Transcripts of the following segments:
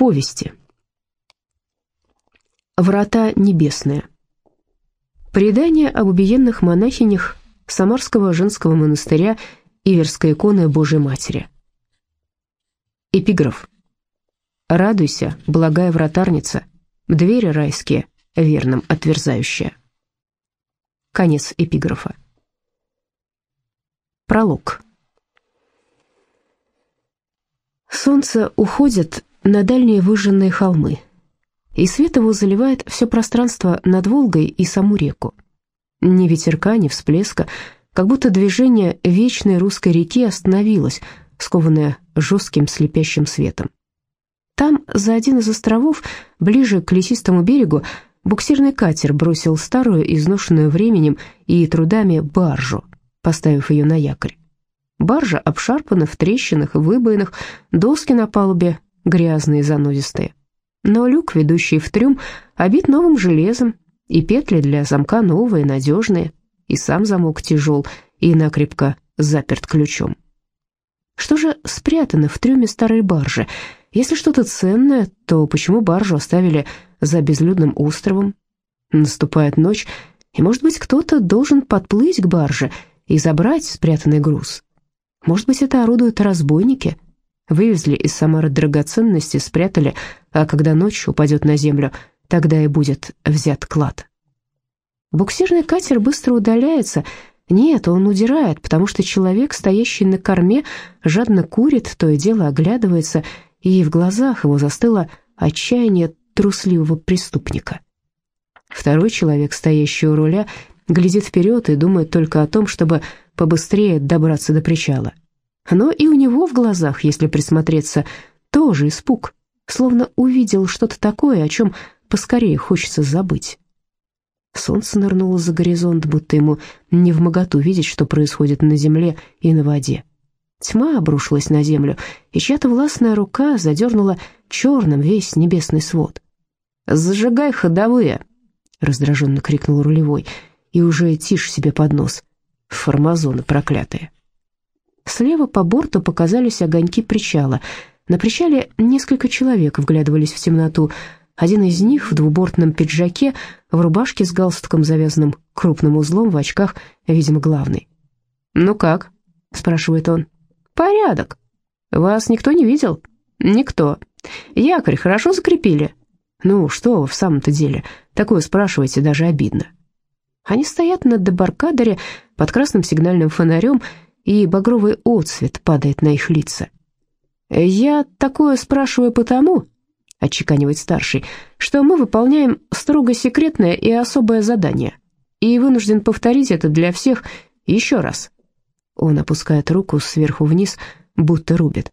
Повести. Врата небесные. Предание об убиенных монахинях Самарского женского монастыря Иверской иконы Божьей Матери. Эпиграф. «Радуйся, благая вратарница, двери райские, верным отверзающая». Конец эпиграфа. Пролог. Солнце уходит на дальние выжженные холмы, и свет его заливает все пространство над Волгой и саму реку. Ни ветерка, ни всплеска, как будто движение вечной русской реки остановилось, скованное жестким слепящим светом. Там, за один из островов, ближе к лесистому берегу, буксирный катер бросил старую, изношенную временем и трудами баржу, поставив ее на якорь. Баржа обшарпана в трещинах и выбоинах, доски на палубе грязные и занозистые. Но люк, ведущий в трюм, обит новым железом, и петли для замка новые, надежные, и сам замок тяжел и накрепко заперт ключом. Что же спрятано в трюме старой баржи? Если что-то ценное, то почему баржу оставили за безлюдным островом? Наступает ночь, и, может быть, кто-то должен подплыть к барже и забрать спрятанный груз. Может быть, это орудуют разбойники? Вывезли из Самары драгоценности, спрятали, а когда ночь упадет на землю, тогда и будет взят клад. Буксирный катер быстро удаляется. Нет, он удирает, потому что человек, стоящий на корме, жадно курит, то и дело оглядывается, и в глазах его застыло отчаяние трусливого преступника. Второй человек, стоящий у руля, глядит вперед и думает только о том, чтобы побыстрее добраться до причала. Но и у него в глазах, если присмотреться, тоже испуг, словно увидел что-то такое, о чем поскорее хочется забыть. Солнце нырнуло за горизонт, будто ему не в моготу видеть, что происходит на земле и на воде. Тьма обрушилась на землю, и чья-то властная рука задернула черным весь небесный свод. «Зажигай ходовые!» — раздраженно крикнул рулевой, и уже тише себе под нос. Формазоны проклятые. Слева по борту показались огоньки причала. На причале несколько человек вглядывались в темноту. Один из них в двубортном пиджаке, в рубашке с галстуком, завязанным крупным узлом, в очках, видимо, главный. «Ну как?» — спрашивает он. «Порядок. Вас никто не видел?» «Никто. Якорь хорошо закрепили?» «Ну, что в самом-то деле? Такое спрашиваете, даже обидно». Они стоят на дебаркадере под красным сигнальным фонарем, и багровый отсвет падает на их лица. «Я такое спрашиваю потому», — отчеканивает старший, «что мы выполняем строго секретное и особое задание, и вынужден повторить это для всех еще раз». Он опускает руку сверху вниз, будто рубит.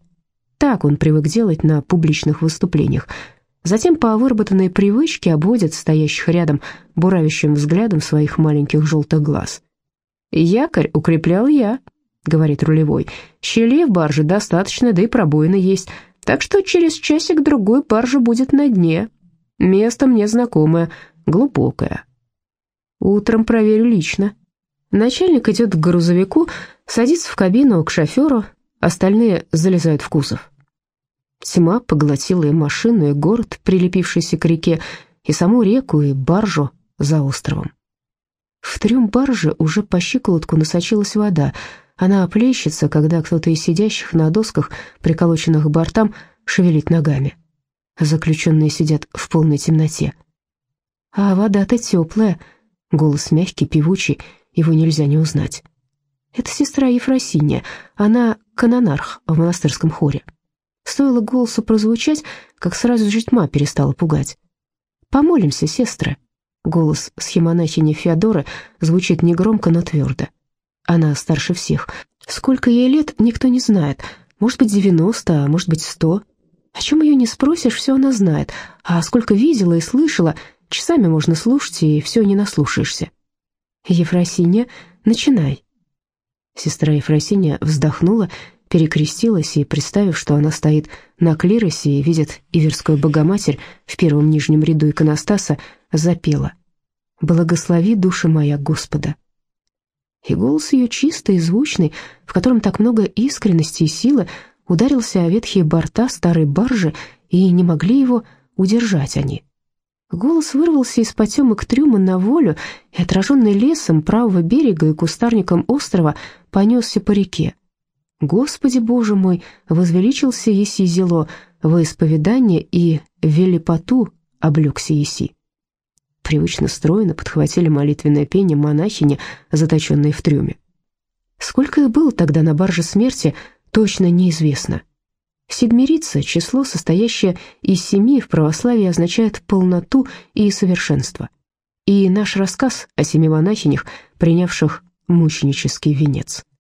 Так он привык делать на публичных выступлениях — Затем по выработанной привычке обводит стоящих рядом буравящим взглядом своих маленьких желтых глаз. «Якорь укреплял я», — говорит рулевой. «Щелей в барже достаточно, да и пробоины есть, так что через часик-другой баржа будет на дне. Место мне знакомое, глубокое». Утром проверю лично. Начальник идет к грузовику, садится в кабину к шоферу, остальные залезают в кузов. Тьма поглотила и машину, и город, прилепившийся к реке, и саму реку, и баржу за островом. В трюм баржи уже по щиколотку насочилась вода. Она плещется, когда кто-то из сидящих на досках, приколоченных к бортам, шевелит ногами. Заключенные сидят в полной темноте. А вода-то теплая, голос мягкий, певучий, его нельзя не узнать. Это сестра Ефросинья, она канонарх в монастырском хоре. Стоило голосу прозвучать, как сразу же тьма перестала пугать. «Помолимся, сестры». Голос схемонахини Феодоры звучит негромко, но твердо. Она старше всех. Сколько ей лет, никто не знает. Может быть, девяносто, а может быть, сто. О чем ее не спросишь, все она знает. А сколько видела и слышала, часами можно слушать, и все не наслушаешься. «Ефросинья, начинай». Сестра Ефросинья вздохнула перекрестилась и, представив, что она стоит на клиросе и видит Иверскую Богоматерь в первом нижнем ряду иконостаса, запела «Благослови душа моя Господа». И голос ее чистый и звучный, в котором так много искренности и силы, ударился о ветхие борта старой баржи и не могли его удержать они. Голос вырвался из потемок трюма на волю, и, отраженный лесом правого берега и кустарником острова, понесся по реке. «Господи Боже мой, возвеличился еси зело, во исповедание и велипоту облегся еси». Привычно стройно подхватили молитвенное пение монахини, заточенные в трюме. Сколько их было тогда на барже смерти, точно неизвестно. Седмирица, число, состоящее из семи в православии, означает полноту и совершенство. И наш рассказ о семи монахинях, принявших мученический венец –